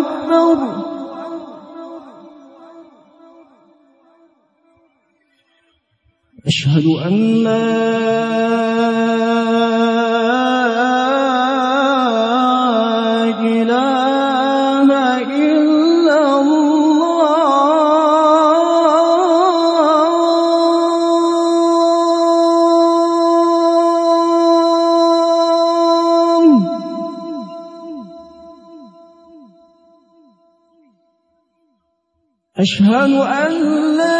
أكبر أشهد أن لا أشهد أن لا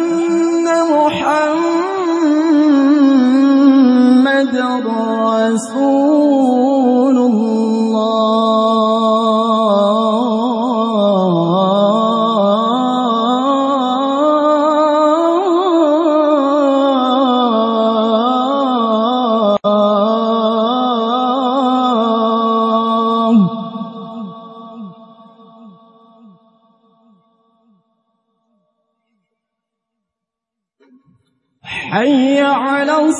محمد رسول حي على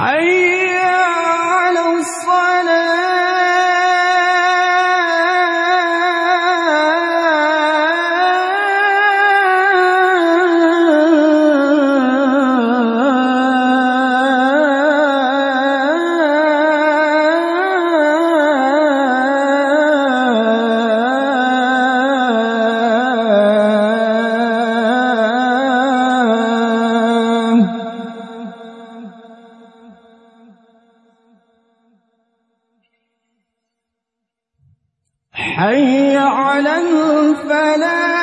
حي على الصلاة. حي على الفلاح.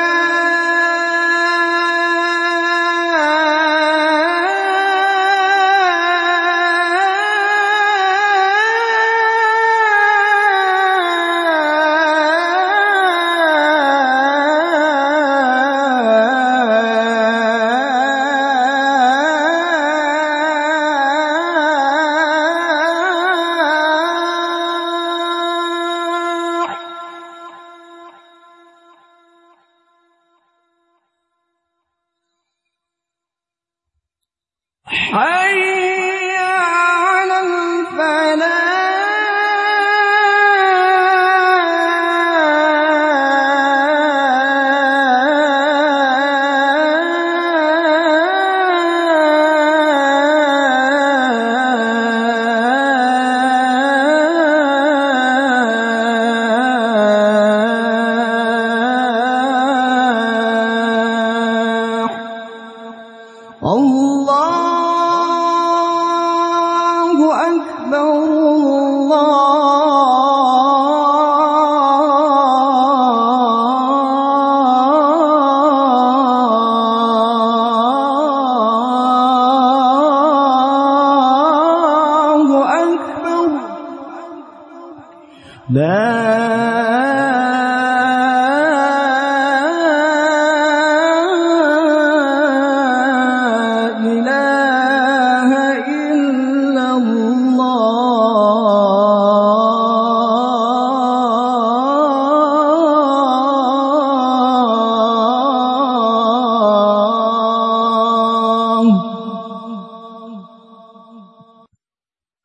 لا